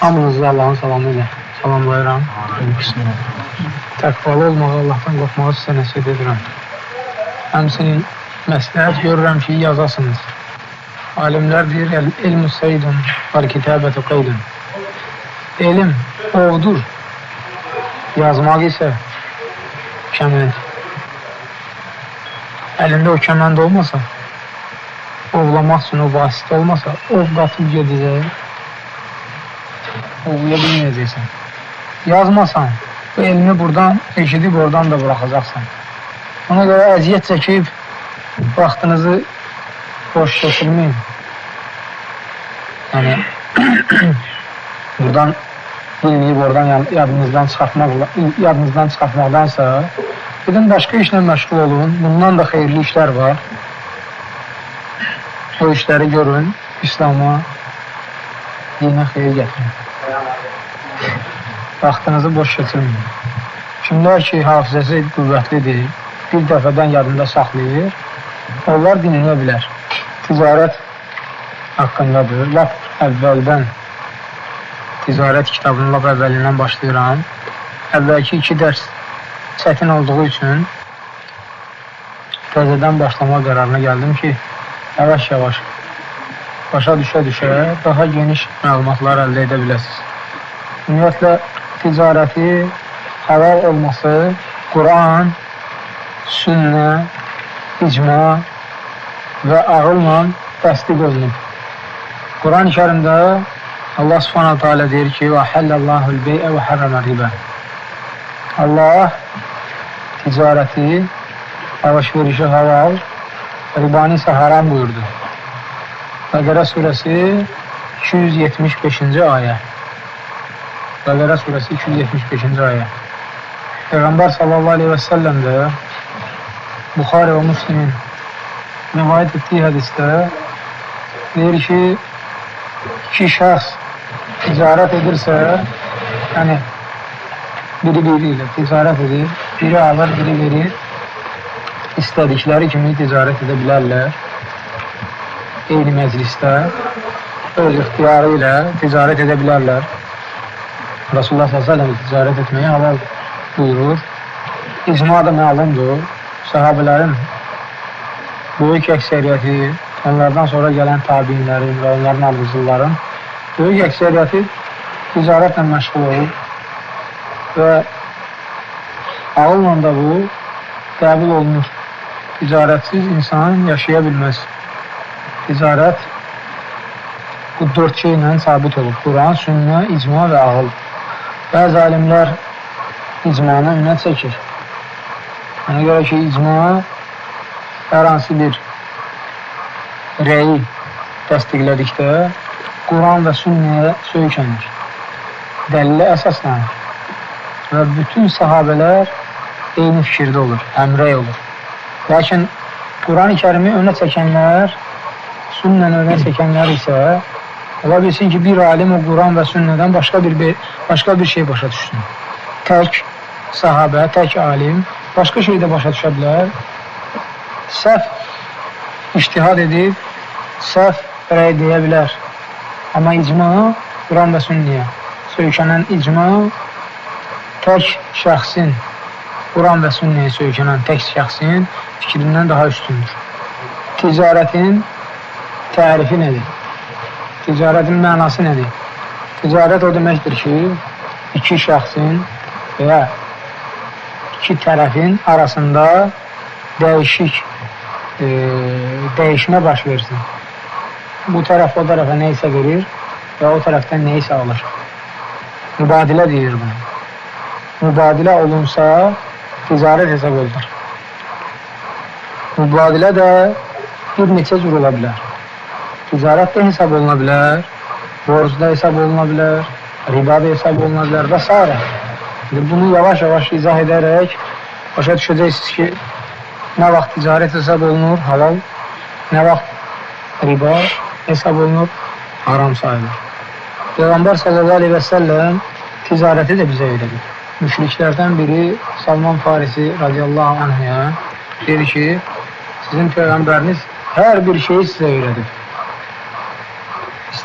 Hamınızı Allahın salamı ilə salamlayıram. Təqvalı olmağı, Allahdan qorxmağı sizə nəsib edirəm. Həmsinin məsləhət görürəm ki, yazasınız. Alimlər deyir, elm-i seydun var kitabətü qeydun. Elm ovdur, yazmaq isə kəmənd. Əlində o kəmənd olmasa, ovlamaq üçün o vasitə olmasa, ov qatıb gedəcək, ovlaya bilməyəcəksən. Yazmasan, bu elmi buradan, eşidib oradan da buraxacaqsan. Ona görə əziyyət çəkib, vaxtınızı boş keçirməyin. Yəni, buradan bilməyib oradan yadınızdan çıxartmaq, yadınızdan çıxartmaqdansa, Gedin başqa işlə məşğul olun. Bundan da xeyirli işlər var. O işləri görün. İslam'a, dinə xeyir gətirin. Vaxtınızı boş keçirməyin. Kimlər ki, hafizəsi qüvvətlidir, bir dəfədən yadında saxlayır, onlar dinlənə bilər. Ticarət haqqındadır. Lap əvvəldən ticarət kitabının lap əvvəlindən başlayıram. Əvvəlki iki dərs çətin olduğu üçün təzədən başlama qərarına gəldim ki, yavaş-yavaş başa düşə-düşə daha geniş məlumatlar əldə edə biləsiniz. Ümumiyyətlə, ticarəti halal olması Quran, sünnə, icma və ağılla təsdiq olunub. Quran-ı kərimdə Allah subhanahu teala deyir ki, həlləllahul bey'ə və hərrəmə ribə. Allah ticarəti, alış-verişi halal, ribani isə haram buyurdu. Bəqərə surəsi 275-ci ayə. Bəqərə surəsi 275-ci ayə. Peyğəmbər sallallahu aleyhi və səlləm də Buxarə və Müslimin rivayət etdiyi hədisdə deyir ki, iki şəxs ticarət edirsə, yəni biri biri ilə ticarət edir, biri alır, biri verir. İstədikləri kimi ticarət edə bilərlər. Eyni məclisdə öz ixtiyarı ilə ticarət edə bilərlər. Rasulullah s.ə.v ticarət etməyi halal buyurur. İcma da məlumdur. Sahabələrin böyük əksəriyyəti, onlardan sonra gələn tabinlərin və onların ardıcılların böyük əksəriyyəti ticarətlə məşğul olub və ağılla da bu qəbul olunur. Ticarətsiz insan yaşaya bilməz. Ticarət bu dörd şey ilə sabit olub. Quran, sünnə, icma və ağıl. Bəzi alimlər icmanı önə çəkir. Ona görə ki, icma hər hansı bir rəyi təsdiqlədikdə Quran və sünnəyə söykənir. Dəlilə əsaslanır. Və bütün sahabələr eyni fikirdə olur, əmrəy olur. Lakin Quran-ı kərimi önə çəkənlər, sünnəni önə çəkənlər isə ola bilsin ki, bir alim o Quran və sünnədən başqa bir, başqa bir şey başa düşsün. Tək sahabə, tək alim başqa şey də başa düşə bilər. Səhv iştihad edib, səhv rəy deyə bilər. Amma icma Quran və sünnəyə söykənən icma tək şəxsin, Quran və sünnəyə söykənən tək şəxsin fikrindən daha üstündür. Ticarətin tərifi nədir? Ticarətin mənası nədir? Ticarət o deməkdir ki, iki şəxsin və ya iki tərəfin arasında dəyişik, e, dəyişmə baş versin. Bu tərəf o tərəfə nə isə verir və o tərəfdən nə isə alır. Mübadilə deyir bunu mübadilə olunsa ticarət hesab olunur. Mübadilə də bir neçə cür ola bilər. Ticarət də hesab oluna bilər, borc da hesab oluna bilər, riba da hesab oluna bilər və s. Bunu yavaş-yavaş izah edərək başa düşəcəksiniz ki, nə vaxt ticarət hesab olunur, halal, nə vaxt riba hesab olunur, haram sayılır. Peyğəmbər sallallahu aleyhi və səlləm ticarəti də bizə öyrədir müşriklərdən biri Salman Farisi radiyallahu anhya deyir ki, sizin Peyğəmbəriniz hər bir şeyi sizə öyrədib.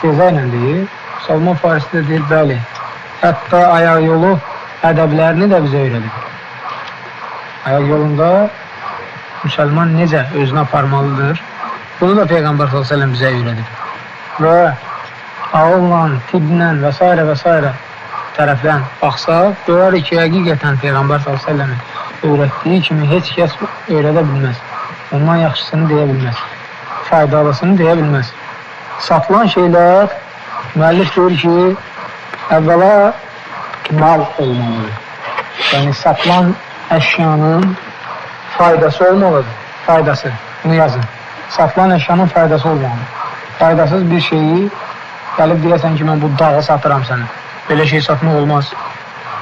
İsteza ilə deyir, Salman Farisi də deyir, bəli, hətta ayaq yolu ədəblərini də bizə öyrədir. Ayaq yolunda müsəlman necə özünü aparmalıdır, bunu da Peyğəmbər s.ə.v bizə öyrədir. Və ağılla, tiblə və s. və s. tərəfdən baxsaq, görərik ki, həqiqətən Peyğəmbər s.ə.v öyrətdiyi kimi heç kəs öyrədə bilməz. Ondan yaxşısını deyə bilməz. Faydalısını deyə bilməz. Satılan şeylər, müəllif deyir ki, əvvəla mal olmalıdır. Yəni, satılan əşyanın faydası olmalıdır. Faydası. Bunu yazın. Satılan əşyanın faydası olmalıdır. Faydasız bir şeyi gəlib deyəsən ki, mən bu dağı satıram sənə. Belə şey satmaq olmaz.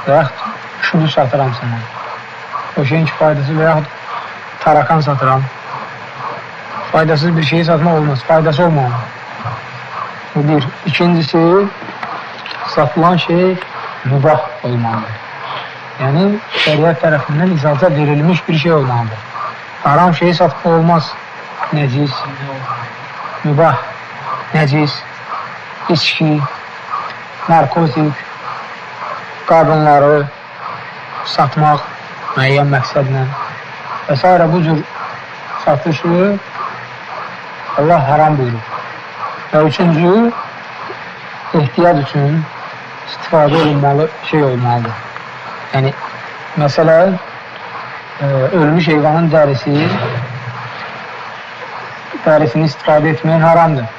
Və yaxud şunu satıram sənə. O şeyin ki, faydası və yaxud tarakan satıram. Faydasız bir şeyi satmaq olmaz. Faydası olmalı. Bu bir. İkincisi, satılan şey mübah olmalıdır. Yəni, şəriət tərəfindən icazə verilmiş bir şey olmalıdır. Haram şeyi satmaq olmaz. Nəcis, mübah, nəcis, içki, narkotik, qadınları satmaq müəyyən məqsədlə və s. bu cür satışı Allah haram buyurur. Və üçüncü, ehtiyac üçün istifadə olunmalı şey olmalıdır. Yəni, məsələn, e, ölmüş heyvanın dərisi dərisini istifadə etmək haramdır.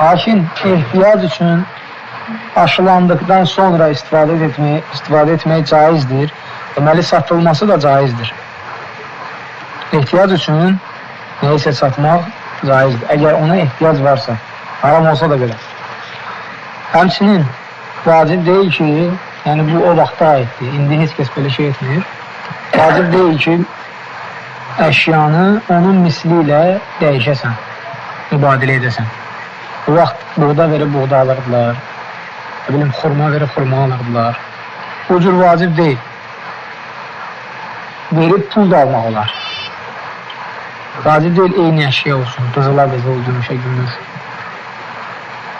Lakin ehtiyac üçün aşılandıqdan sonra istifadə etmək, istifadə etmək caizdir. Deməli, satılması da caizdir. Ehtiyac üçün nəyisə satmaq caizdir. Əgər ona ehtiyac varsa, haram olsa da belə. Həmçinin vacib deyil ki, yəni bu o vaxta aiddir. İndi heç kəs belə şey etmir. Vacib deyil ki, əşyanı onun misli ilə dəyişəsən, mübadilə edəsən. Bu vaxt buğda verib buğda alırdılar. Ne bileyim xurma verib xurma alırdılar. Bu cür vacib deyil. Verib pul da almaq olar. Vacib deyil eyni əşya olsun. Qızıla qızıl, gümüşə gümüş.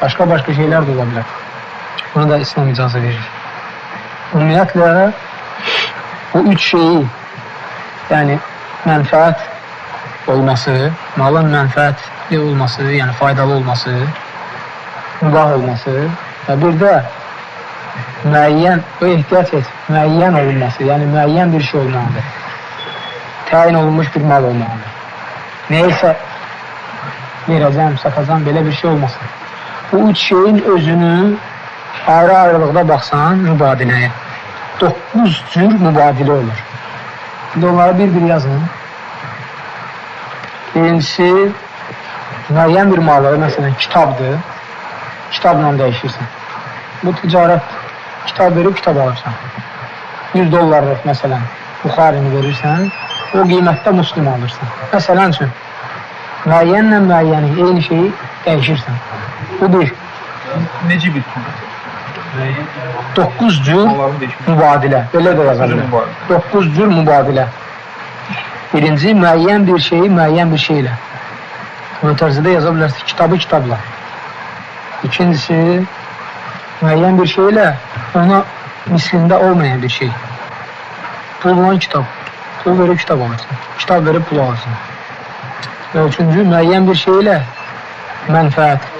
Başqa-başqa şeylər də ola bilər. Bunu da İslam icazə verir. Ümumiyyətlə bu üç şeyi yəni mənfəət olması, malın mənfəətli olması, yəni faydalı olması, mübah olması və bir də müəyyən, o ehtiyac et, müəyyən olunması, yəni müəyyən bir şey olmalıdır. Təyin olunmuş bir mal olmalıdır. Neysə verəcəm, satacam, belə bir şey olmasın. Bu üç şeyin özünü ayrı-ayrılıqda baxsan mübadiləyə. 9 cür mübadilə olur. İndi onları bir-bir yazın. Birincisi, müəyyən bir malı, məsələn, kitabdır. Kitabla dəyişirsən. Bu ticarət kitab verib kitab alırsan. 100 dollarlıq məsələn, Buxarini verirsən, o qiymətdə muslim alırsan. Məsələn üçün, müəyyənlə müəyyəni, eyni şeyi dəyişirsən. Bu bir. Necə bir pul? 9 cür mübadilə. Belə də yaza bilər. 9 cür mübadilə. Birinci, müəyyən bir şeyi müəyyən bir şeylə. Mötərzədə yaza bilərsiniz, kitabı kitabla. İkincisi, müəyyən bir şeylə ona mislində olmayan bir şey. Pulla kitab. Pul verib kitab alırsın. Kitab verib pul alırsın. Və üçüncü, müəyyən bir şeylə mənfəət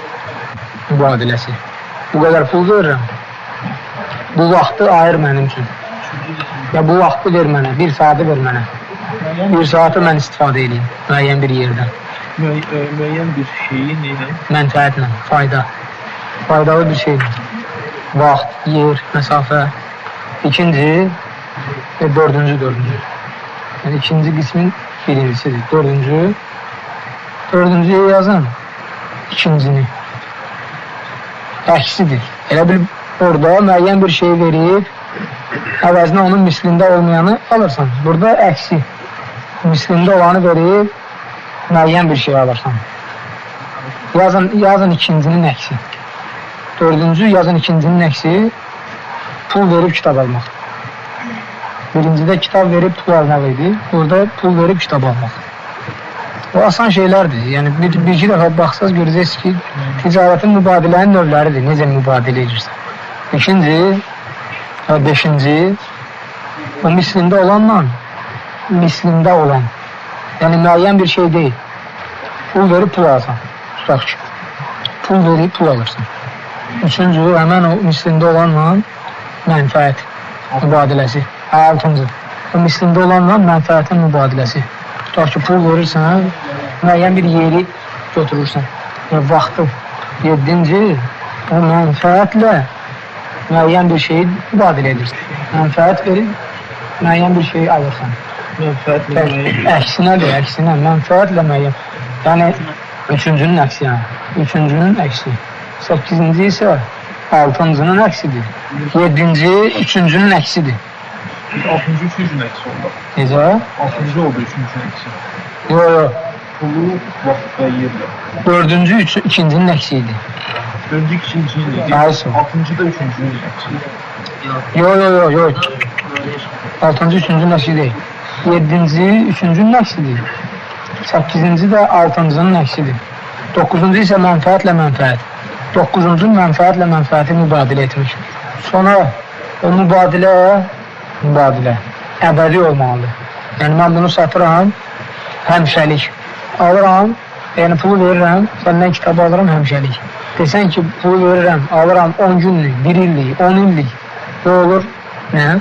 mübadiləsi. Bu qədər pul verirəm. Bu vaxtı ayır mənim üçün. Ya bu vaxtı ver mənə, bir saatı ver mənə. Bir saatı mən istifadə edeyim müəyyən bir yerdən. Müəy ə, müəyyən bir şeyi nə? Mənfəətlə, fayda. Faydalı bir şeydir. Vaxt, yer, məsafə. İkinci və dördüncü, dördüncü. Yəni ikinci qismin birincisidir. Dördüncü, dördüncüyə yazın ikincini. Əksidir. Elə bil orada müəyyən bir şey verib, əvəzinə onun mislində olmayanı alırsan. Burada əksi. Mislində olanı verib, müəyyən bir şey alırsan. Yazın, yazın ikincinin əksi. Dördüncü yazın ikincinin əksi pul verib kitab almaq. Birincidə kitab verib pul almaq idi. Burada pul verib kitab almaq. O asan şeylərdir. Yəni bir, bir iki dəfə baxsaz görəcəksiniz ki, ticarətin mübadilənin növləridir. Necə mübadilə edirsən. İkinci, və beşinci, o mislində olanla mislində olan. Yəni müəyyən bir şey deyil. Pul verib pul alsan. Tutaq ki, pul verib pul alırsan. Üçüncü, həmən o mislində olanla mənfəət mübadiləsi. Altıncı, o mislində olanla mənfəətin mübadiləsi. Tutaq ki, pul verirsən, müəyyən bir yeri götürürsən. Yəni, vaxtı. Yedinci, o mənfəətlə müəyyən bir şeyi mübadilə edirsən. Mənfəət verib, müəyyən bir şeyi alırsan. Mənfəət Əksinədir, əksinə. Mənfəətlə müəyyən. Yəni, üçüncünün əksi yəni. Üçüncünün əksi. Səkizinci isə altıncının əksidir. Yedinci, üçüncünün əksidir. 6-cı üçüncünün əksi oldu. Necə? 6-cı oldu üçüncünün əksi. Yo, yo. Pulu vaxt və yerlə. Dördüncü, üç, ikincinin əksi idi. Dördüncü ikincinin idi. Aysun. 6-cı da üçüncünün əksi. Yo, yo, yo, yo. Altıncı, üçüncünün əksi deyil. Yedinci, üçüncünün əksidir. Səkizinci də altıncının əksidir. Doqquzuncu isə mənfəətlə mənfəət. Doqquzuncu mənfəətlə mənfəəti mübadilə etmiş. Sonra o mübadilə, mübadilə əbədi olmalıdır. Yəni mən bunu satıram, həmişəlik. Alıram, yəni pulu verirəm, səndən kitab alıram həmişəlik. Desən ki, pulu verirəm, alıram 10 günlük, 1 illik, 10 illik. Ne olur? Ne?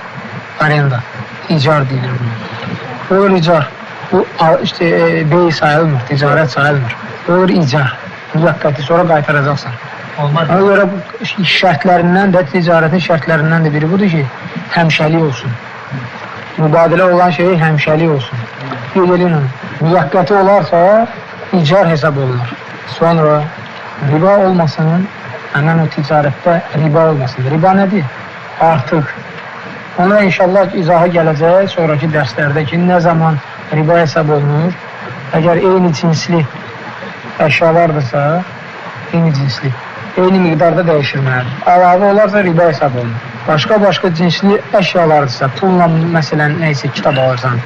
Arenda. İcar deyilir buna. Olur icar. Bu işte e, bey sayılmır, ticaret sayılmır. Olur icar. Müvəqqəti sonra qaytaracaqsan. Olmaz. Ona görə bu şərtlərindən də, ticarətin şərtlərindən də biri budur ki, həmişəlik olsun. Mübadilə olan şey həmişəlik olsun. Onu. Müvəqqəti olarsa, icar hesab olunur. Sonra riba olmasın, həmən o ticarətdə riba olmasın. Riba nədir? Artıq. Ona inşallah izaha gələcək sonraki dərslərdə ki, nə zaman riba hesab olunur. Əgər eyni cinsli əşyalardırsa, eyni cinsli, eyni miqdarda dəyişilməlidir. Əlavə olarsa riba hesab olunur. Başqa-başqa cinsli əşyalardırsa, pulla məsələn nəysə kitab alırsan,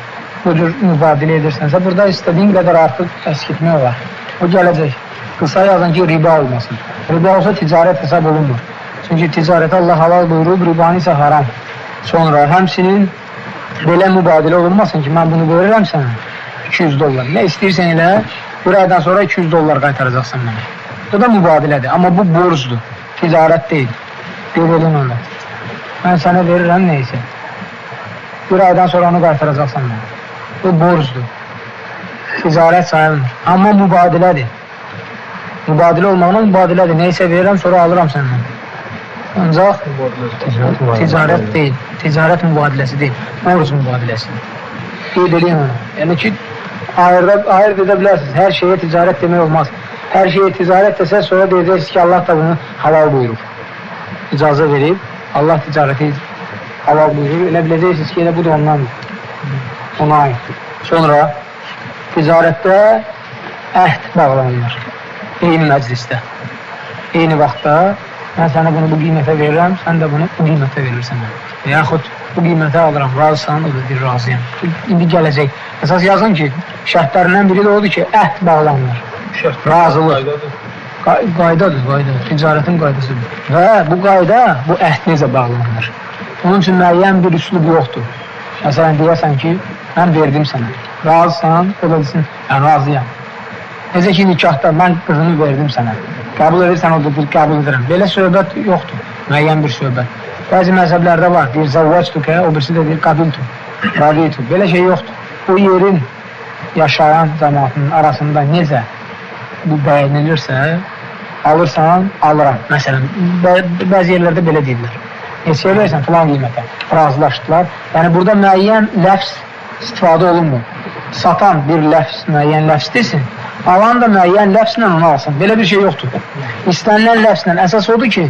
bu cür mübadilə edirsənsə, burada istədiyin qədər artıq əskitmək olar. O gələcək. Qısa yazın ki, riba olmasın. Riba olsa ticarət hesab olunmur. Çünki ticarəti Allah halal buyurub, ribanı isə haram. Sonra həmsinin belə mübadilə olunmasın ki, mən bunu verirəm sənə 200 dollar. Nə istəyirsən elə, bir aydan sonra 200 dollar qaytaracaqsan mənə. Bu da mübadilədir, amma bu borcdur, ticarət deyil. Qeyd edin onu. Mən sənə verirəm neysə. Bir aydan sonra onu qaytaracaqsan mənə. Bu borcdur. Ticarət sayılmır. Amma mübadilədir. Mübadilə olmağına mübadilədir. Neysə verirəm, sonra alıram səndən. Ancaq ticarət deyil. Ticarət mübadiləsi deyil. Borc mübadiləsidir. Qeyd edin onu. Yəni ki, ayırda, ayırt edə bilərsiniz. Hər şeyə ticarət demək olmaz. Hər şeyə ticarət desə, sonra deyəcəksiniz ki, Allah da bunu halal buyurur. İcazə verib, Allah ticarəti halal buyurur. Elə biləcəksiniz ki, elə bu da ondandır. Ona aiddir. Sonra ticarətdə əhd bağlanılır. Eyni məclisdə. Eyni vaxtda mən sənə bunu bu qiymətə verirəm, sən də bunu bu qiymətə verirsən. Və yaxud bu qiymətə alıram, razısan, o da deyir, razıyam. İndi gələcək. Əsas yazın ki, şərtlərindən biri də odur ki, əhd bağlanılır. Razılıq. Qaydadır. Qay- Qaydadır, qayda. Ticarətin qaydasıdır. Və bu qayda, bu əhd necə bağlanır? Onun üçün müəyyən bir üslub yoxdur. Məsələn, deyəsən ki, mən verdim sənə. Razısan, o da desin, mən razıyam. Necə ki, nikahda mən qızını verdim sənə. Qəbul edirsən, o da qəbul edirəm. Belə söhbət yoxdur, müəyyən bir söhbət. Bəzi məzhəblərdə var, deyir, zavvactukə, o birisi də deyir, qabiltu, raditu. Belə şey yoxdur. Bu yerin yaşayan cəmaatının arasında necə bu bəyənilirsə, alırsan, alıram. Məsələn, bə bəzi yerlərdə belə deyirlər. Neçəyə verirsən filan qiymətə. Razılaşdılar. Yəni burada müəyyən ləfz istifadə olunmur. Satan bir ləfz, müəyyən ləfz desin, alan da müəyyən ləfzlə onu alsın. Belə bir şey yoxdur. İstənilən ləfzlə əsas odur ki,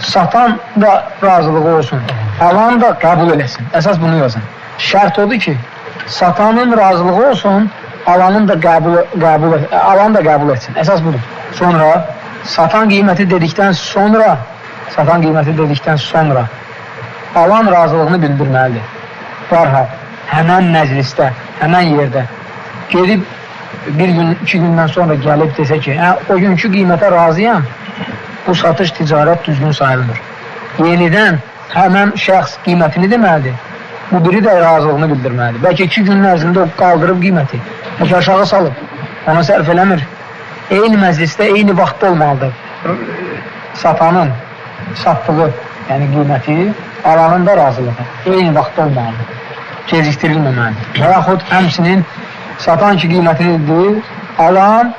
satan da razılığı olsun, alan da qəbul eləsin. Əsas bunu yazın. Şərt odur ki, satanın razılığı olsun, alanın da qəbul, qəbul alan da qəbul etsin. Əsas budur. Sonra satan qiyməti dedikdən sonra satan qiyməti dedikdən sonra alan razılığını bildirməlidir. Dərhal həmən məclisdə, həmən yerdə gedib bir gün, iki gündən sonra gəlib desə ki, hə, o günkü qiymətə razıyam, bu satış ticarət düzgün sayılmır. Yenidən həmən şəxs qiymətini deməlidir. Bu biri də razılığını bildirməlidir. Bəlkə iki günün ərzində o qaldırıb qiyməti, bəlkə aşağı salıb, ona sərf eləmir. Eyni məclisdə, eyni vaxtda olmalıdır. Satanın satdığı, yəni qiyməti, alanın da razılığı eyni vaxtda olmalıdır. Gecikdirilməməlidir. Və yaxud həmsinin satan ki qiymətini deyir, alan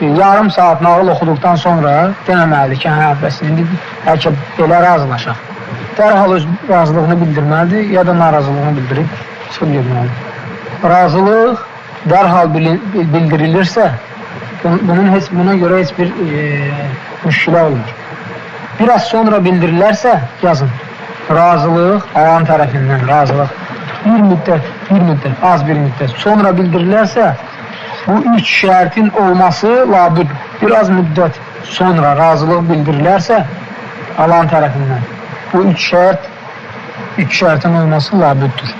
e, yarım saat nağıl oxuduqdan sonra deməməlidir ki, hə, bəs indi bəlkə belə razılaşaq. Dərhal öz razılığını bildirməlidir, ya da narazılığını bildirib çıxıb getməlidir. Razılıq dərhal bil- bildirilirsə, bun- bunun heç buna görə heç bir e, müşkilə olmur. Biraz sonra bildirilərsə, yazın. Razılıq alan tərəfindən razılıq. Bir müddət, bir müddət, az bir müddət sonra bildirilərsə, bu üç şərtin olması labüd. Biraz müddət sonra razılıq bildirilərsə, alan tərəfindən bu üç şərt, üç şərtin olması labüddür.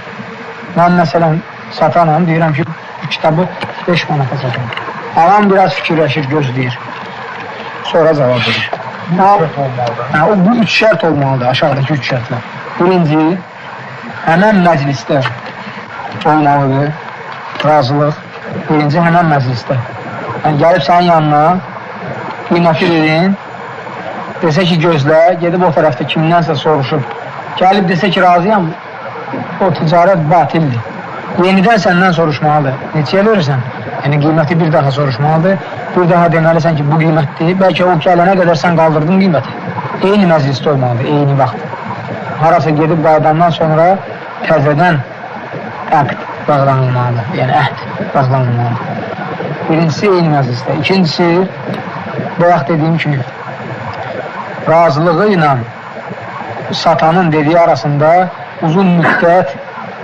Mən məsələn satanam, deyirəm ki, bu kitabı 5 manata satam. Alan biraz fikirləşir, gözləyir. Sonra cavab verir. Şərt olmalıdır. Hə, o, bu üç şərt olmalıdır, aşağıdakı üç şərtlər. Birinci, həmən məclisdə olmalıdır, razılıq. Birinci, həmən məclisdə. Yəni, gəlib sənin yanına, qiyməti verin, desə ki, gözlə, gedib o tərəfdə kimdənsə soruşub, gəlib desə ki, razıyam, o ticarət batildir. Yenidən səndən soruşmalıdır. Neçəyə verirsən? Yəni qiyməti bir daha soruşmalıdır. Bir daha deməlisən ki, bu qiymətdir. Bəlkə o gələnə qədər sən qaldırdın qiyməti. Eyni məclisdə olmalıdır, eyni vaxt. Harasa gedib qayıdandan sonra təzədən əqd bağlanılmalıdır. Yəni əhd bağlanılmalıdır. Birincisi eyni məclisdə. İkincisi, bayaq dediyim kimi, razılığı ilə satanın dediyi arasında uzun müddət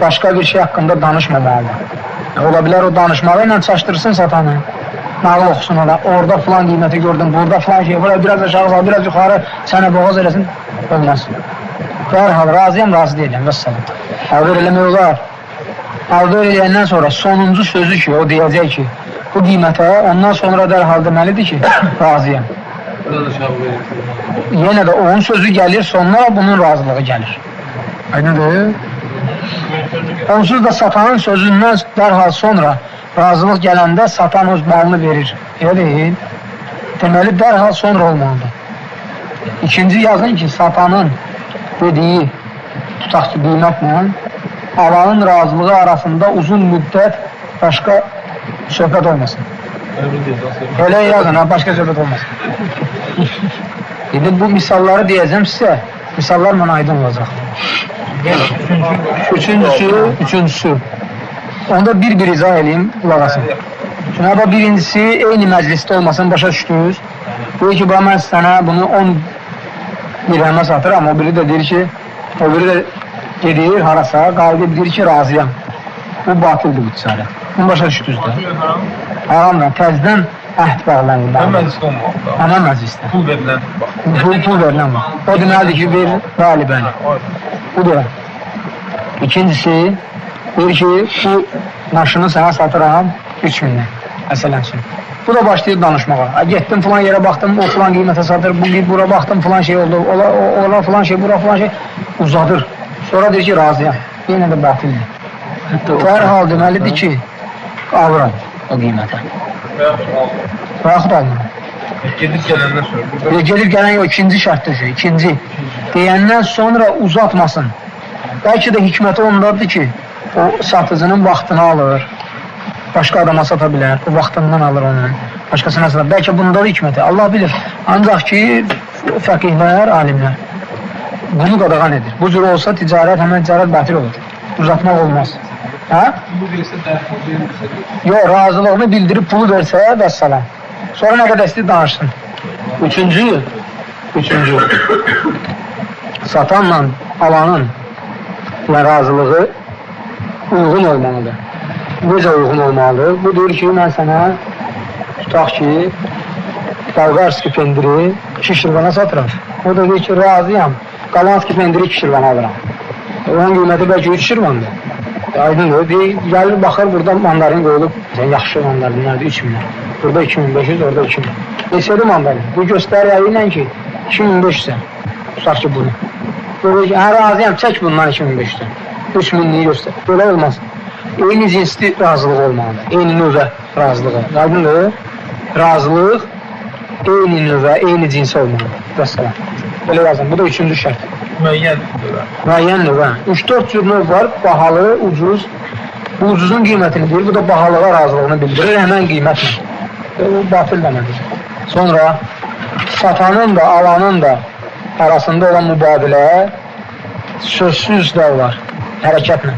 başqa bir şey haqqında danışmamalıdır. Ola bilər o danışmağı ilə çaşdırsın satanı. Nağıl oxusun ona. Orada filan qiyməti gördüm, burada filan şey, burada biraz aşağı sal, biraz yuxarı sənə boğaz eləsin. Olmaz. Dərhal razıyam, razı deyiləm. Vəssalam. Aldır eləmək olar. Aldır eləyəndən sonra sonuncu sözü ki, o deyəcək ki, bu qiymətə ondan sonra dərhal deməlidir ki, razıyam. Yenə də onun sözü gəlir, sonra bunun razılığı gəlir. Aydındır? Onsuz da satanın sözündən dərhal sonra razılıq gələndə satan öz malını verir. Elə deyil. Deməli, dərhal sonra olmalıdır. İkinci yazın ki, satanın dediyi tutaq ki, qiymətlə alanın razılığı arasında uzun müddət başqa söhbət olmasın. Elə yazın, ha, başqa söhbət olmasın. İndi bu misalları deyəcəm sizə. Misallar mənə aydın olacaq. Üçüncüsü, üçüncüsü. Onda bir-bir izah edeyim, qulaq asın. Cənaba birincisi, eyni məclisdə olmasın, başa düşdünüz. Deyir ki, mən sənə bunu 10 dirhəmə satıram, o biri də deyir ki, o biri də gedir harasa, qalıb deyir ki, razıyam. Bu batıldır bu ticarət. Bunu başa düşdünüz də. Haramla, təzdən əhd bağlanır. Mən məclisdə olmalıdır. Ana məclisdə. Pul verilən vaxt. Pul, pul verilən var. O deməlidir ki, ver, bəli, bəli. Bu da. İkincisi, deyir ki, bu maşını sənə satıram 3 mindən, məsələn üçün. Bu da başlayır danışmağa. Ha, getdim filan yerə baxdım, o filan qiymətə satır, bu bura baxdım filan şey oldu, ola, o- ola filan şey, bura filan şey uzadır. Sonra deyir ki, razıyam. Yenə də batildir. Dərhal deməlidir ki, alıram o qiymətə. Və yaxud almıram. Gedib gələndən sonra. Ve gelip gelen o ikinci şu, ikinci. Deyəndən sonra uzatmasın. Belki de hikməti ondadır ki, o satıcının vaxtını alır, başqa adama sata bilər, o vaxtından alır onun, başqasına satar. Bəlkə bunda da hikməti, Allah bilir. Ancaq ki, fəqihlər, alimlər bunu qadağan edir. Bu cür olsa ticarət, həmən ticarət bətil olur. Uzatmaq olmaz. Hə? bu versə dərhal verilsə. Yox, razılığını bildirib pulu versə, vəssalam. Sonra nə qədər istəyir danışsın. Üçüncü, üçüncü, satanla alanın və razılığı uyğun olmalıdır. Necə uyğun olmalıdır? Bu deyir ki, mən sənə tutaq ki, Bolgarski pendiri 2 şirvana satıram. O da deyir ki, razıyam. Qalanski pendiri 2 şirvana alıram. Onun qiyməti bəlkə 3 şirvandır. Aydındır. Bir gəlir baxır burada mandarin qoyulub. Məsələn, yaxşı mandarinlərdir 3 milyon. Burada 2500, orada 2000. Neçədir mandarin? Bu göstəriyor ilə ki 2500 Tutaq ki bunu. Böyle ki, hə razıyam, çək bundan 2500 3 minliyi göstər. Böyle olmaz. Eyni cinsli razılıq olmalıdır. Eyni növə razılığı. Aydındır. Razılıq eyni növə, eyni cinsi olmalıdır. Vəssalam. Belə yazın. Bu da üçüncü şərt. Müəyyən. Müəyyən növ. 3-4 cür növ var. Bahalı, ucuz. Bu ucuzun qiymətini deyir, bu da bahalığa razılığını bildirir, həmən qiymətlə. E, Bu batil demədir. Sonra satanın da, alanın da arasında olan mübadilə sözsüz də var, hərəkətlə.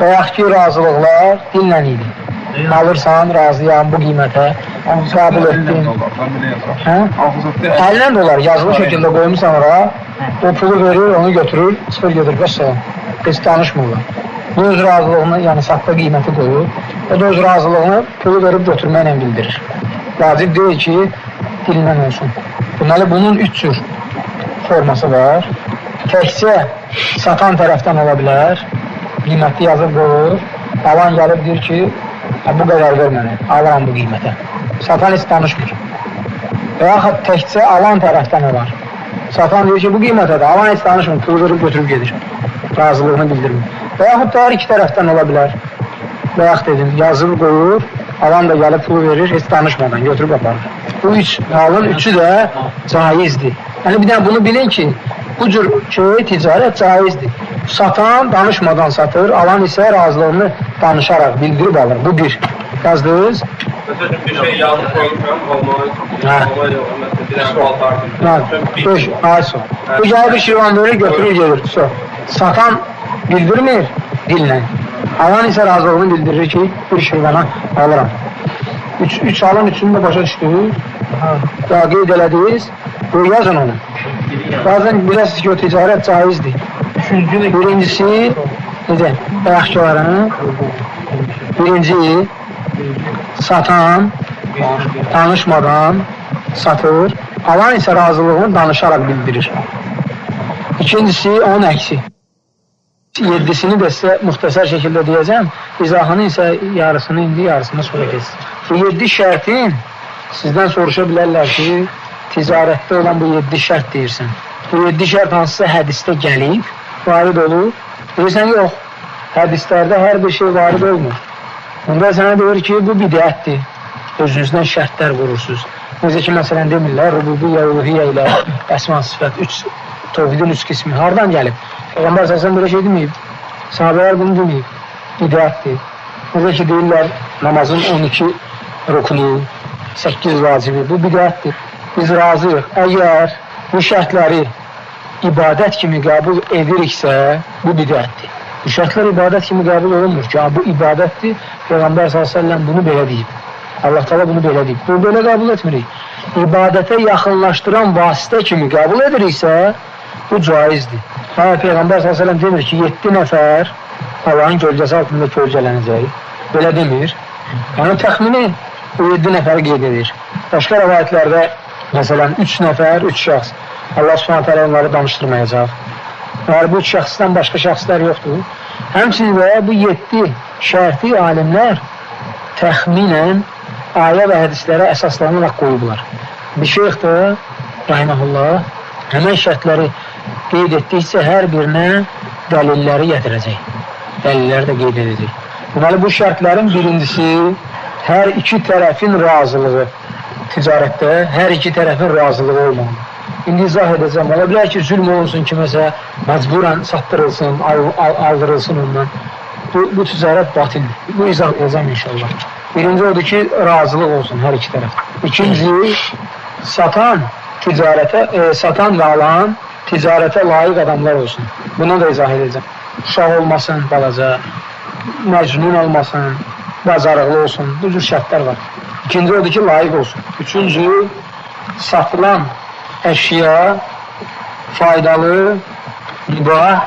Bayaq ki, razılıqlar dillə idi. Alırsan, razıyam bu qiymətə, qəbul etdim. Hə? Əllə də olar, yazılı şəkildə qoymusan ora, o pulu verir, onu götürür, çıxır gedir, vəssalam. Heç danışmırlar. Bu öz razılığını, yəni satda qiyməti qoyur, o da öz razılığını pulu verib götürməklə bildirir. Vacib deyil ki, dillə olsun. Deməli, bunun üç cür forması var. Təkcə satan tərəfdən ola bilər, qiyməti yazıb qoyur, alan gəlib deyir ki, "Hə, bu qədər ver mənə, alıram bu qiymətə. Satan heç danışmır. Və yaxud təkcə alan tərəfdən olar. Satan deyir ki, bu qiymətədir, alan heç danışmır, pulu verib götürüb gedir. Razılığını bildirmir. Və yaxud da hər iki tərəfdən ola bilər. Bayaq dedim, yazıb qoyur, alan da gəlib pulu verir, heç danışmadan götürüb aparır. Bu üç halın üçü də caizdir. Yəni bir dənə bunu bilin ki, bu cür şey ticarət caizdir. Satan danışmadan satır, alan isə razılığını danışaraq bildirib alır. Bu bir. Yazdınız? Mesela bir şey yazıp koymuşam, olmalı. Ha. Olmalı yok. Mesela bir tane bal tarifini. Ha, beş, ay son. Bu gəlir bir şirvan verir, götürür gelir. So. Satan bildirmir dillə. Alan isə razılığını bildirir ki, bir şirvana alıram. Üç, üç alın üçünü də başa düşdünüz. Ya qeyd elədiniz. Bu yazın onu. Bazen bilirsiniz ki, o ticarət caizdir. Birincisi, necə, bayaqçıların, birinci, satan, danışmadan satır, alan isə razılığını danışaraq bildirir. İkincisi, onun əksi. Yedisini də sizə müxtəsər şəkildə deyəcəm, izahını isə yarısını indi, yarısını sonra keçsin. Bu yedi şərtin sizdən soruşa bilərlər ki, ticarətdə olan bu yedi şərt deyirsən. Bu yedi şərt hansısa hədisdə gəlib, varid olur. Deyirsən, yox, hədislərdə hər bir şey varid olmur. Bunda sənə deyir ki, bu bidətdir. Özünüzdən şərtlər qurursunuz. Necə ki, məsələn demirlər, rububiyyə, uluhiyyə ilə əsma sifət, üç, tovhidin üç qismi hardan gəlib? Peyğəmbər səsən belə şey deməyib. Sahabələr bunu deməyib. Bidətdir. Necə ki, deyirlər, namazın 12 rukunu, 8 vacibi, bu bidətdir. Biz razıyıq. Əgər bu şərtləri ibadət kimi qəbul ediriksə, bu bidətdir. Bu şərtlər ibadət kimi qəbul olunmur ki, bu ibadətdir. Peyğəmbər s.ə.v bunu belə deyib. Allah Teala bunu belə deyib. Bunu belə qəbul etmirik. İbadətə yaxınlaşdıran vasitə kimi qəbul ediriksə, bu caizdir. Ha, Peyğəmbər s.ə.v demir ki, 7 nəfər Allahın gölgəsi altında kölgələnəcək. Belə demir. Yəni təxmini o 7 nəfər qeyd edir. Başqa rəvayətlərdə məsələn 3 nəfər, 3 şəxs Allah taala onları danışdırmayacaq. Yəni bu şəxsdən başqa şəxslər yoxdur. Həmçinin də bu 7 şərti alimlər təxminən ayə və hədislərə əsaslanaraq qoyublar. Bir şeyx də rahimehullah həmin şərtləri qeyd etdikcə hər birinə dəlilləri gətirəcək. Dəlilləri də qeyd edəcək. Deməli bu şərtlərin birincisi hər iki tərəfin razılığı ticarətdə hər iki tərəfin razılığı olmalıdır. İndi izah edəcəm. Ola bilər ki, zülm olunsun kiməsə, məcburən satdırılsın, al, al, aldırılsın ondan. Bu, bu ticarət batildir. Bu izah edəcəm inşallah. Birinci odur ki, razılıq olsun hər iki tərəf. İkinci, satan ticarətə, e, satan və alan ticarətə layiq adamlar olsun. Bunu da izah edəcəm. Uşaq olmasın, balaca, məcnun olmasın, bacarıqlı olsun. Bu cür şərtlər var. İkinci odur ki, layiq olsun. Üçüncü, satılan əşya faydalı, mübah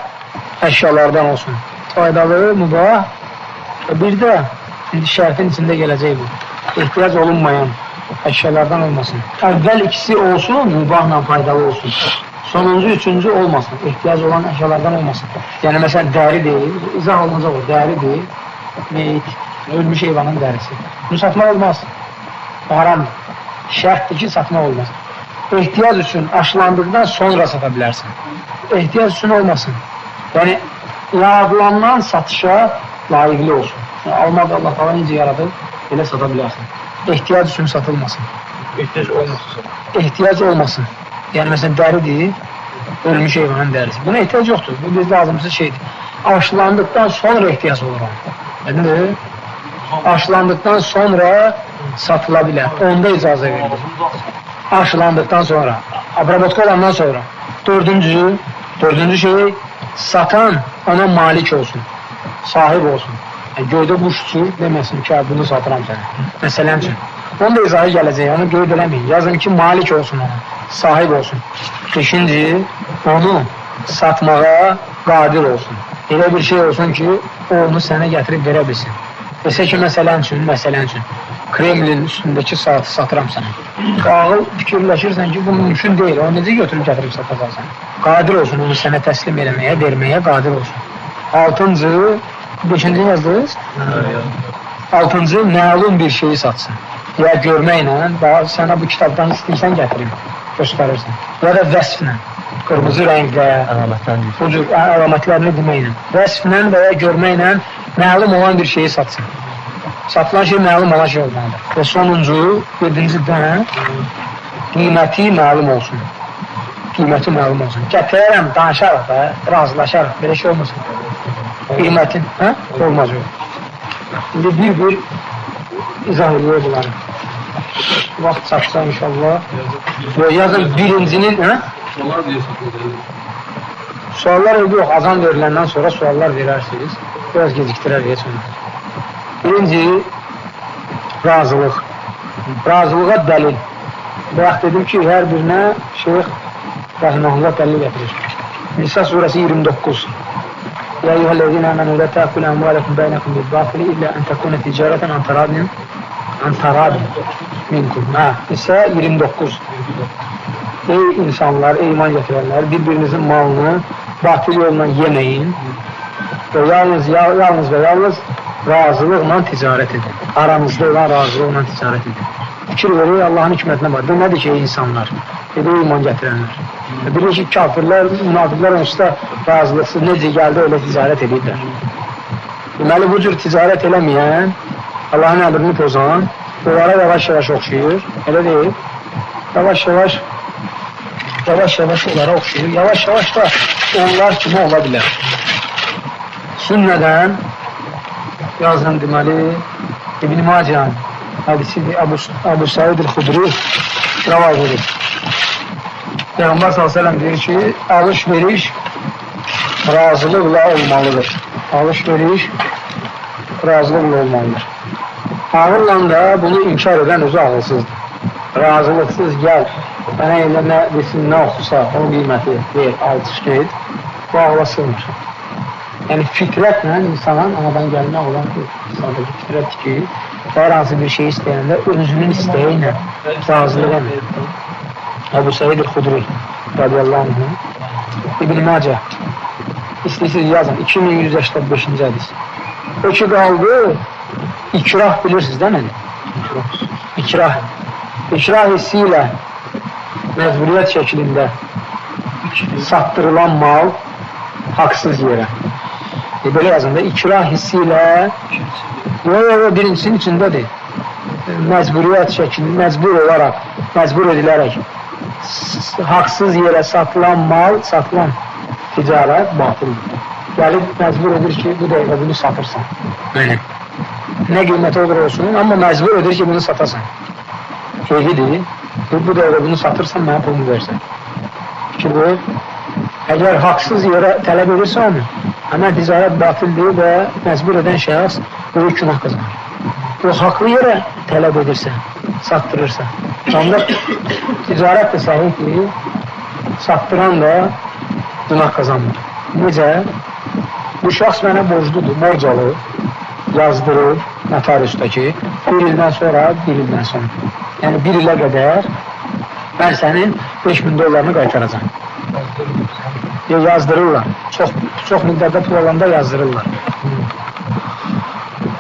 əşyalardan olsun. Faydalı, mübah və bir də indi şərtin içində gələcək bu. Ehtiyac olunmayan əşyalardan olmasın. Əvvəl ikisi olsun, mübahla faydalı olsun. Sonuncu, üçüncü olmasın. Ehtiyac olan əşyalardan olmasın. Yəni, məsələn, dəri deyil, izah olunacaq o, dəri deyil, meyit, ölmüş heyvanın dərisi. Bunu satmaq olmaz. Haramdır. Şərtdir ki, satmaq olmaz. Ehtiyac üçün aşılandıqdan sonra sata bilərsən. Ehtiyac üçün olmasın. Yəni, yaradılandan satışa layiqli olsun. Almaq Allah falan necə yaradıb, elə sata bilərsən. Ehtiyac üçün satılmasın. ehtiyac olmasın. ehtiyac olmasın. Yəni məsələn dəridir, ölmüş heyvanın dərisi. Buna ehtiyac yoxdur. Bu biz lazımsız şeydir. Aşılandıqdan sonra ehtiyac olur ona. Nədir? Aşılandıqdan sonra satıla bilər. Onda icazə verilir. Aşılandıqdan sonra, abrabotka olandan sonra. Dördüncü, dördüncü şey satan ona malik olsun. Sahib olsun. Yəni, göydə quş uçur, deməsin ki, bunu satıram sənə. Məsələn üçün. Onun da izahı gələcək, onu qeyd eləməyin. Yazın ki, malik olsun ona, sahib olsun. Beşinci, onu satmağa qadir olsun. Elə bir şey olsun ki, o onu sənə gətirib verə bilsin. Desə ki, məsələn üçün, məsələn üçün, Kremlin üstündəki saatı satıram sənə. Ağıl fikirləşirsən ki, bu mümkün deyil, onu necə götürüb gətirib satacaqsan? Qadir olsun onu sənə təslim eləməyə, verməyə qadir olsun. Altıncı, beşinci yazdınız? Altıncı, məlum bir şeyi satsın. Ya görməklə, daha sənə bu kitabdan istəyirsən gətirim, göstərirsən. Ya da vəsflə, qırmızı rənglə, Əlamətdən bu cür ə- əlamətlərini deməklə. Vəsflə və ya görməklə məlum olan bir şeyi satsın. Satılan şey məlum olan şey olmalıdır. Və sonuncu, yedinci dən, qiyməti məlum olsun. Qiyməti məlum olsun. Gətirərəm, danışarıq da, razılaşarıq, belə şey olmasın. Qiymətin, hə? Olmaz o. İndi bir-bir izah ediyor bunları. Vaxt çatsa inşallah. Böyle yazın birincinin, hə? Diye satılır. Suallar yok. Azan veriləndən sonra suallar verərsiniz. Biraz gecikdirər diye sonra. Birinci, razılıq. Razılığa dəlil. Bayaq dedim ki, hər birinə Şeyx Rəhməhullah dəlil gətirir. Nisa suresi 29. Ya eyyuhellezine amenu la ta'kulu amwalakum baynakum bil batili illa an takuna ticareten an taradin an taradin minkum. Ha, Nisa 29. Ey insanlar, ey iman gətirənlər, bir-birinizin malını batıl yolla yeməyin və yalnız, ya- yalnız və yalnız razılıqla ticarət edin. Aranızda olan razılıqla ticarət edin. Fikir verir, Allahın hikmətinə bax. Bu nədir ki, ey insanlar? Dedi, ey iman gətirənlər. Və Bilir ki, kafirlər, münafiqlər onsuz da razılıqsız necə gəldi, öyle ticarət edirlər. Deməli, bu cür ticarət eləməyən, Allahın əmrini pozan, onlara yavaş-yavaş oxşayır, elə deyil. Yavaş-yavaş yavaş-yavaş onlara oxşayır. Yavaş-yavaş da onlar kimi ola bilər. Sünnədən yazdım deməli İbn Macan hadisidir Abu, Abu Said el-Xudri rəvayət edir. Peyğəmbər s.ə.v deyir ki, alış-veriş razılıqla olmalıdır. Alış-veriş razılıqla olmalıdır. Ağılla da bunu inkar edən özü ağılsızdır. Razılıqsız gəl, mənə elə nə desin, nə oxusa, o qiyməti ver, al, çıx ged, bu ağla sığmır. Yəni fitrətlə insana anadan gəlmək olan bu sadəcə fitrət ki, hər hansı bir şey istəyəndə özünün istəyi ilə razılıq edir. Əbu Said el-Xudri radiyallahu anh İbn Macə istəyirsiniz yazın 2185-ci hədis. O ki qaldı ikrah bilirsiniz də nədir? İkrah. İkrah hissi ilə məcburiyyət şəklində satdırılan mal haqsız yerə. E, belə yazın da ikrah hissi ilə yo, yo, yo, birincisinin içindədir. E, Məcburiyyət şəklində, məcbur olaraq, məcbur edilərək haqsız yerə satılan mal, satılan ticarət batıldır. Gəlib məcbur edir ki, bu dəqiqə bunu satırsan. Bəli. Nə qiyməti olur olsun, amma məcbur edir ki, bunu satasan. Evidir. Bu, bu dəqiqə bunu satırsan, mənə pulumu versən. Fikir qoy. Əgər haqsız yerə tələb edirsə onu, həmən ticarət batildir və məcbur edən şəxs böyük günah qazanır. O haqlı yerə tələb edirsə, satdırırsa. Onda ticarət də sahibdir, satdıran da günah qazanmır. Necə? Bu şəxs mənə borcludur, borc alır, yazdırır notariusdakı bir ildən sonra, bir ildən sonra. Yəni bir ilə qədər mən sənin 5000 dollarını qaytaracam. Ya yazdırırlar. Çox çox miqdarda pul alanda yazdırırlar.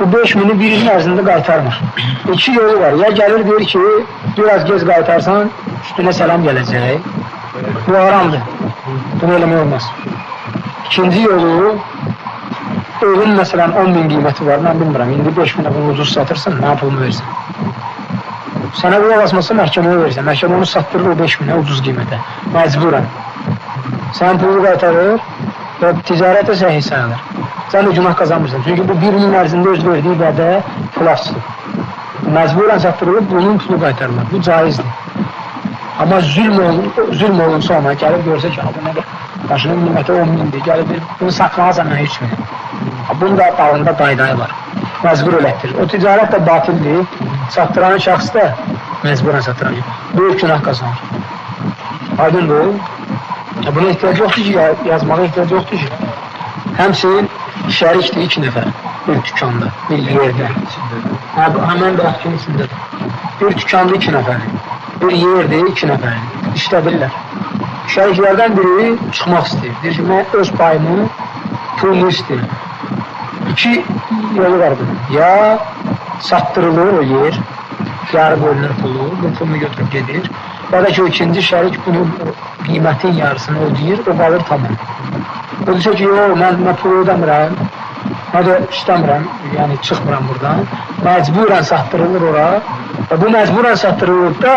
Bu 5000-i bir ilin ərzində qaytarmır. İki yolu var. Ya gəlir deyir ki, biraz gec qaytarsan, üstünə səlam gələcək. Bu haramdır. Bunu eləmək olmaz. İkinci yolu evin məsələn 10 min qiyməti var, mən bilmirəm. İndi 5 minə bunu ucuz satırsan, nə pulunu versən? Sənə bu basması məhkəməyə verirsən. Məhkəmə onu satdırır o 5 minə ucuz qiymətə. Məcburən. Sən pulu qaytarır və ticarətə səhih sayılır. Sən də günah qazanmırsan. Çünki bu bir ilin ərzində öz verdiyi vədə xilafsızdır. Məcburən satdırılıb bunun pulu qaytarılır. Bu caizdir. Amma zülm, olun, zülm olunsa ona gəlib görsə ki, bu nə daşının qiyməti 10 mindir, gəlib bir, bunu satmağa mənə 3 min. Bunun da dalında qaydayı var. Məcbur elətdirir. O ticarət də batildir. Satdıran şəxs də məcburən satdıran. Böyük günah qazanır. Aydındır. Ya buna ehtiyac yoxdur ki, yazmağa ehtiyac yoxdur ki. Həmçinin şərikdir iki nəfər bir dükanda, bir yerdə. Hə, həmən də hakim içindədir. Bir dükanda iki nəfər, bir yerdə iki nəfər işlədirlər. Şəriklərdən biri çıxmaq istəyir. Deyir ki, mən öz payımı, pulunu istəyirəm. İki yolu var bunun. Ya satdırılır o yer, yarı bölünür pulu, bu pulunu götürüb gedir. Ya da ki, o ikinci şərik bunun qiymətin yarısını ödəyir, o qalır tamam. Deyir ki, yox, mən nə pulu ödəmirəm, nə də istəmirəm, yəni çıxmıram buradan. Məcburən satdırılır ora və bu məcburən satdırılır da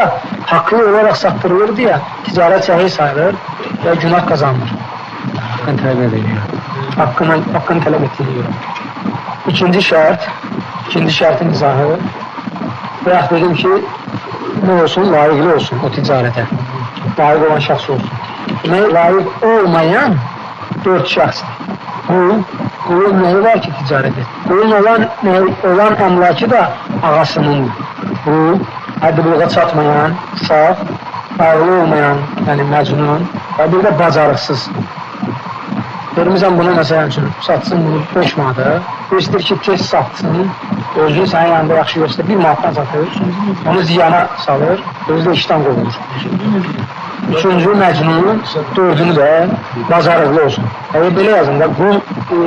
haqlı olaraq satdırılır deyə ticarət səhi sayılır və günah qazanmır. Haqqını tələb edir. Haqqını, haqqını tələb etdiriyor. İkinci şərt, ikinci şərtin izahı və dedim ki, nə olsun, layiqli olsun o ticarətə. Layiq olan şəxs olsun. Demək, layiq olmayan dörd şəxsdir. Bu, qulun nəyi var ki, ticarət et? Qulun olan, nəyi, olan əmlakı da ağasının. Bu, həddi buluğa çatmayan, uşaq, ağlı olmayan, yəni məcnun və bir də bacarıqsız. Vermirsən bunu məsələn üçün, satsın bunu 5 manata, istəyir ki, tez satsın, özünü sənin yanında yaxşı göstər, bir manatdan satır, onu ziyana salır, özü də işdən qovulur. Üçüncü məcnun, dördünü də bacarıqlı olsun. Yəni, belə yazın da, bu e,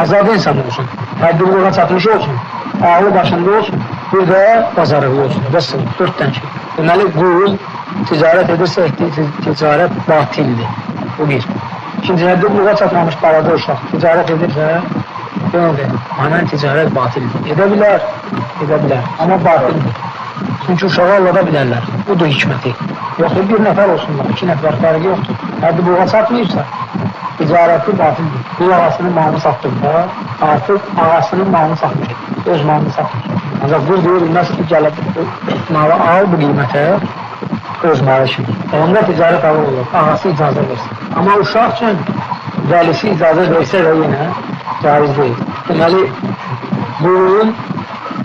azad insan olsun, həddiliğine çatmış olsun, ağlı başında olsun, bir də bacarıqlı olsun. Bəs dörd şey. Deməli, qul ticarət edirsə, ticarət batildir. Bu bir. İkinci, buluğa çatmamış balada uşaq ticarət edirsə, yoxdur, həmən ticarət batildir. Edə bilər, edə bilər, amma batildir. Çünki uşağı allada bilərlər. Budur hikməti. Yoxdur, bir nəfər olsunlar, iki nəfər fərqi yoxdur. Həddi buluğa çatmayırsa, ticarəti batildir. Bu ağasının malını satdıqda, artıq ağasının malını satmır, öz malını satmır. Ancaq bu deyir, bilməz ki, gəlib malı al bu qiymətə, öz malı kimi. Onda ticarət alır olur, ağası icazə versin. Amma uşaq üçün vəlisi icazə versə də yenə caiz deyil. Deməli, bunun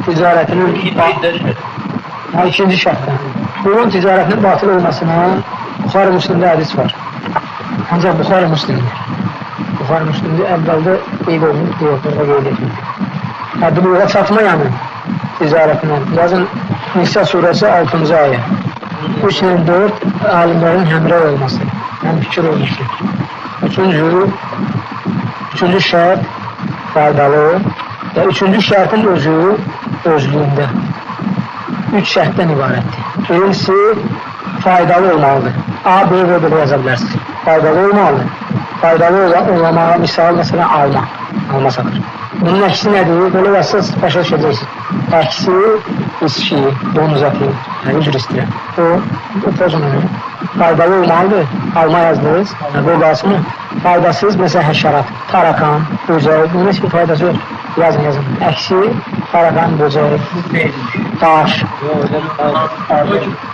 ticarətinin ha, ikinci şərtdən. Bunun ticarətinin batıl olmasına Buxarı Müslimdə hədis var. Ancaq Buxarı Müslimdir. Buxarı Müslimdə əvvəldə qeyd olunub, qeydlərdə qeyd etmir. Həddi buluğa çatmayanın ticarətinə. Yazın Nisa surəsi 6-cı ayə. 3 ilə 4 alimlərin həmrəy olması, həm fikir olması. Üçüncü, üçüncü şərt faydalı və üçüncü şərtin özü özlüyündə. Üç şərtdən ibarətdir. Birincisi, faydalı olmalıdır. A, B və belə yaza bilərsiniz. Faydalı olmalıdır. Faydalı olamağa misal, məsələn, alma. Alma satır. Bunun əksi nədir? Belə yazsız başa düşəcəksiniz. Əksi içki, donuz əti, yəni üzr istəyirəm. O, o pozunu faydalı olmalıdır. Alma yazdınız, bu qalsın. Faydasız, məsələn, həşərat, tarakan, böcək, bunun heç bir faydası yoxdur. Yazın. Əksi, tarakan, böcək, daş.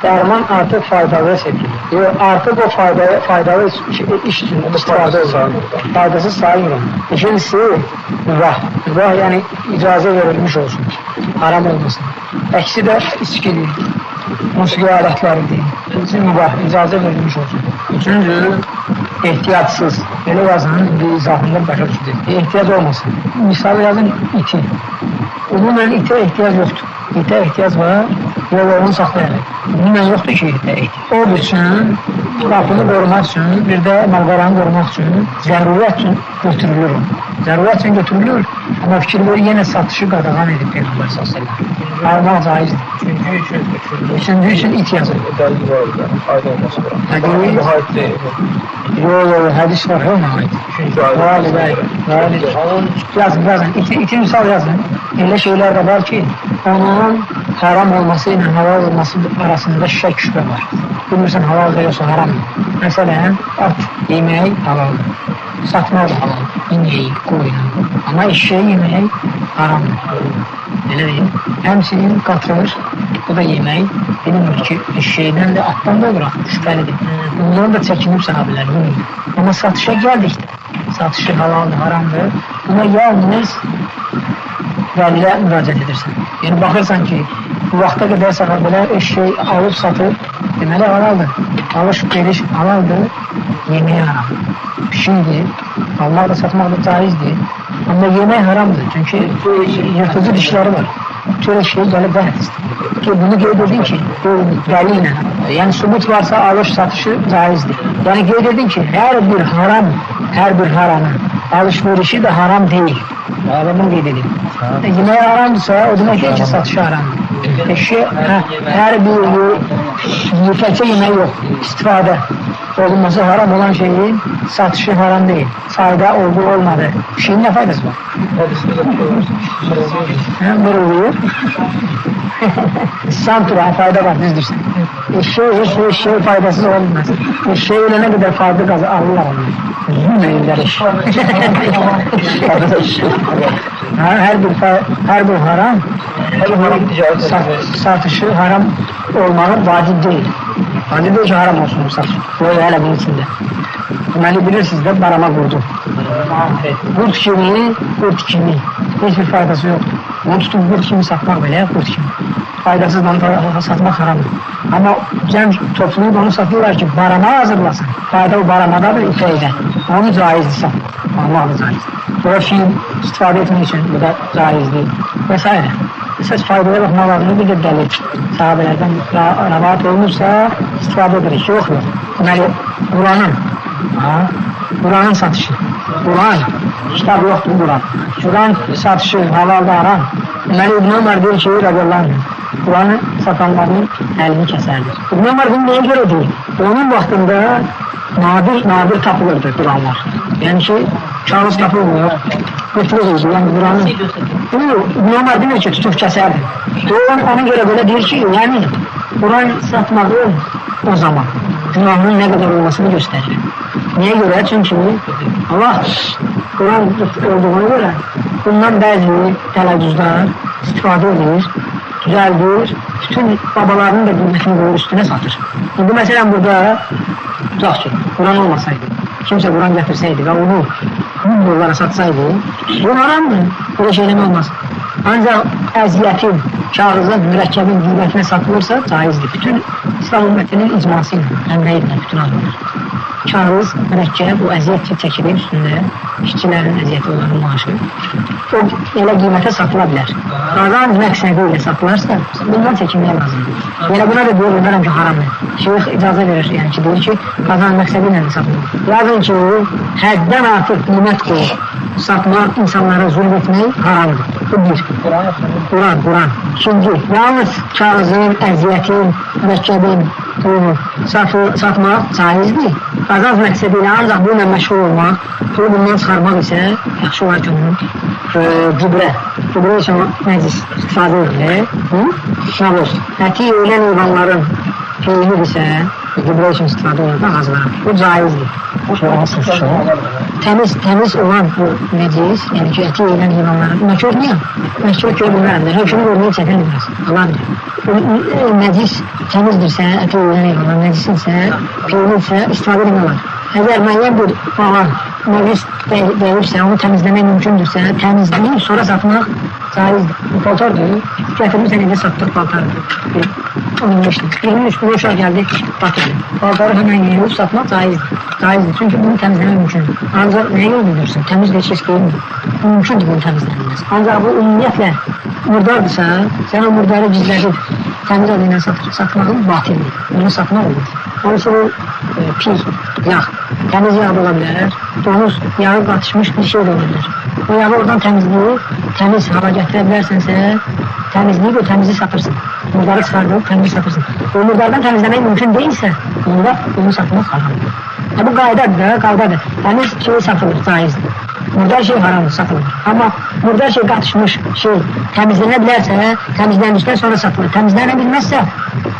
Dərman artıq faydalı seçilir. Artıq o faydalı, faydalı iş üçün istifadə olunur. Faydasız sayılmır. İkincisi, mübah. Mübah yəni icazə verilmiş olsun. Haram olmasın. Əksi də içkidir. Musiqi alətləridir. İkincisi, mübah. İcazə verilmiş olsun. Üçüncü, ehtiyatsız. Belə yazının indi izahında başa düşdür. Ehtiyac olmasın. Misal yazın iti. Umumən itə ehtiyac yoxdur. İtə ehtiyac var, yollarını saxlayalım. Umumən yoxdur ki, itə ehtiyac. O üçün qapını qorumaq üçün, bir də malqaranı qorumaq üçün zərurət üçün götürülür. Zərurət üçün götürülür, amma fikir verir yenə satışı qadağan edib Peyğəmbər sallallahu Almaq caizdir. Üçüncü üçün götürülür. Üçüncü üçün it yazır. Dəlil var orada. Aydın olması var. Hədis- Mühayit deyil. Yox, yox, hədis var, ona aid. Üçüncü Bəli, aydın. bəli, bəli. Yazın, yazın. İki, iki misal yazın. Elə şeylər də var ki, onun haram olması ilə halal olması arasında şək şübhə var. Bilmirsən halaldır yoxsa haramdır. Məsələn, at yemək halaldır. Satmaq da halaldır. İnəyi, qoyunu. Amma eşeği yemək haramdır. Elə deyil. Həmsinin qatır, bu da yemək. Bilmir ki, eşeğdən də atdan da olur axı, şübhəlidir. Bundan da çəkinib sahabələr, yemir. Amma satışa gəldikdə, satışı halaldır, haramdır. Buna yalnız vəliyə müraciət edirsən. Yəni baxırsan ki, bu vaxta qədər sahabələr eşeği alıb satıb, deməli halaldır. Alış veriş halaldır, yeməyi haramdır. Pişikdir, almaq da satmaq da caizdir. Amma yemək haramdır. Çünki yırtıcı dişləri var. Tür şey gəlib bəhətdir. Ki bunu qeyd edin ki, bu dəli ilə, yəni sübut varsa alış satışı caizdir. Yəni qeyd edin ki, hər bir haram, hər bir haramın alış-verişi də haram deyil. Adamın qeyd edin. E, yemək haramdırsa, o demək deyil ki, satışı haramdır. Eşi, hə, hər bir yiyəkəcə yemək yox, istifadə olunması haram olan şeyin satışı haram değil. Fayda oldu olmadı. Şeyin ne faydası var? Hədisdə də He, ne oluyor? Santura fayda var düzdür. Eşeği hiç eşeği faydasız olmaz. Eşeğiyle ne kadar fayda kazı Allah Allah. Eşeği. Ha, her bir her bir haram Her bir haram sat- satışı haram olmalı vacip değil. Vacip değil ki haram olsun satış. Böyle hele bunun içinde. Deməli bilirsiniz də barama qurdu. Qurd kimi, qurd kimi. Heç bir faydası yoxdur. Onu tutub qurd kimi satmaq belə, qurd kimi. Faydasızdan da satmaq haramdır. Amma cəm topluluq onu satırlar ki, barama hazırlasın. Fayda o baramadadır, ipəkdə. Onu caizdir satmaq. Allah da caizdir. Sonra film istifadə etmək üçün bu da caizdir. Və s. Əsas faydaya baxmaq lazımdır, bir də dəlil. Sahabələrdən rəvat olunursa istifadə edirik. Yox, yox. Deməli, Quranın Ha? Kur'an'ın satışı. Kur'an. Kitap yoktur Kur'an. Kur'an satışı halalda haram. Deməli İbn Ömər deyir ki, radiyallahu anh, Kur'an'ı satanların əlini kəsərdir. İbn Ömər bunu nəyə görə deyir? Onun vaxtında nadir nadir tapılırdı Kur'anlar. Yəni ki, kağız tapılmıyor. Götürüyoruz yani Kur'an'ı. Bunu İbn Ömər demir ki, tutub kəsərdi. Doğan ona görə belə deyir ki, yəni Kur'an satmağı o zaman günahının ne kadar olmasını gösterir. Niye göre? Çünkü Allah Kur'an olduğuna göre bundan bazı telaccüzler istifade edilir, düzeldir, bütün babaların da kıymetini koyur üstüne satır. Şimdi mesela burada tutaq ki, Kur'an olmasaydı, kimse Kur'an getirseydi ve onu bu yollara satsaydı, bu haramdır. Böyle şeyleme olmaz. Ancak əziyyətin, kağızın, mürəkkəbin qiymətinə satılırsa caizdir. Bütün İslam ümmətinin icması ilə əmrə edilir bütün adamlar. Kağız, mürəkkəb, o əziyyət ki, çəkilir üstündə, işçilərin əziyyəti onların maaşı. O elə qiymətə satıla bilər. Qazanc məqsədi ilə satılarsa, bundan çəkinmək lazımdır. Yəni buna da deyir, bilmirəm ki, haramdır. Şeyx icazə verir, yəni ki, deyir ki, qazanc məqsədi ilə satılır. Lazım ki, həddən artıq qiymət qoyur. Satmaq, insanlara zulm etmək haramdır. Bu bir. Quran, Quran. İkinci, yalnız kağızın, əziyyətin, mürəkkəbin pulunu satı, satmaq caizdir. Qazanc məqsədi ilə ancaq bu ilə məşğul olmaq, pulu bundan çıxarmaq isə yaxşı olar ki, onun e, gübrə, gübrə üçün məclis istifadə edilir. Hı? Navuz. Əti ölən heyvanların peyini isə gübrə üçün istifadə olunur ağızlara. Bu caizdir. Şu asıl şu. Təmiz, təmiz olan bu məclis, yəni ki, əti yeyilən heyvanların, məkör niyə? Məkör görülmərdir, hökmü görməyə çətin biraz, Allah bilir. O məclis təmizdirsə, əti yeyilən heyvanlar məclisinsə, peyinirsə, istifadə etmək olar. Əgər müəyyən bir alan məclis deyilirsə, onu təmizləmək mümkündürsə, təmizləyib sonra satmaq caizdir. Bu paltardır, gətirmirsən evə satdıq paltarı. 15'dir. Birinin üstüne uşaq gəldi, batırdı. Paltarı hemen yeyib satmaq caizdir. Caizdir. Çünki bunu təmizləmək mümkündür. Ancaq nəyə yol bilirsin? Təmiz bir şey deyilmir. Mümkündür bunu təmizlənməz. Ancaq bu ümumiyyətlə murdardırsa, sən o murdarı gizlədib təmiz adı ilə satmağın batildir. Bunu satmaq olur. Onun üçün pis yağ, təmiz yağ da ola bilər, donuz yağı qatışmış bir şey də ola. O yağı oradan təmizləyib, təmiz hava gətirə bilərsənsə, təmizləyib o təmizi satırsan. Murdarı çıxardıb təmizi satırsan. O murdardan təmizləmək mümkün deyilsə, onda onu satmaq haramdır. Ha, bu qaydadır da, qaydadır. Təmiz şey satılır, caizdir. Murdar şey haramdır, satılır. Amma murdar şey qatışmış şey təmizlənə bilərsə, sonra satılır. Təmizlənə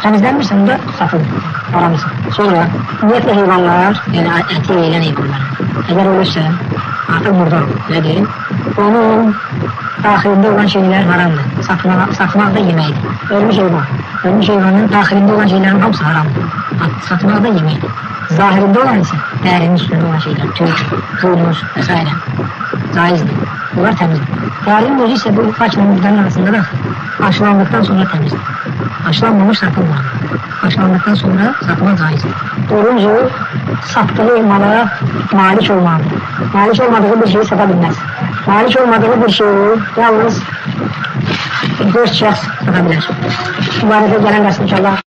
təmizlənmirsə, onda satılır. Haramdır. Sonra ümumiyyətlə heyvanlar, yəni əti yeyilən heyvanlar, əgər ölürsə, artıq olur. Nədir? Onun daxilində olan şeylər haramdır. Satmaq, satmaq da yeməkdir. Ölmüş heyvan. Ölmüş heyvanın daxilində olan şeylərin hamısı haramdır. Satmaq da yeməkdir. Zahirində olan isə dərinin üstündə olan şeylər, tük, hurmuz və s. caizdir. Bunlar təmizdir. Dərinin özü isə bu haçla murdanın arasında da haşlandıqdan sonra təmizdir. Haşlanmamış satılmaz. Haşlandıqdan sonra satmaq caizdir. Dördüncü, satdığı mala malik olmalıdır. Malik olmadığı bir şeyi sata bilməz. Malik olmadığı bir şeyi yalnız dörd şəxs sata bilər. Bu barədə gələn dərs inşallah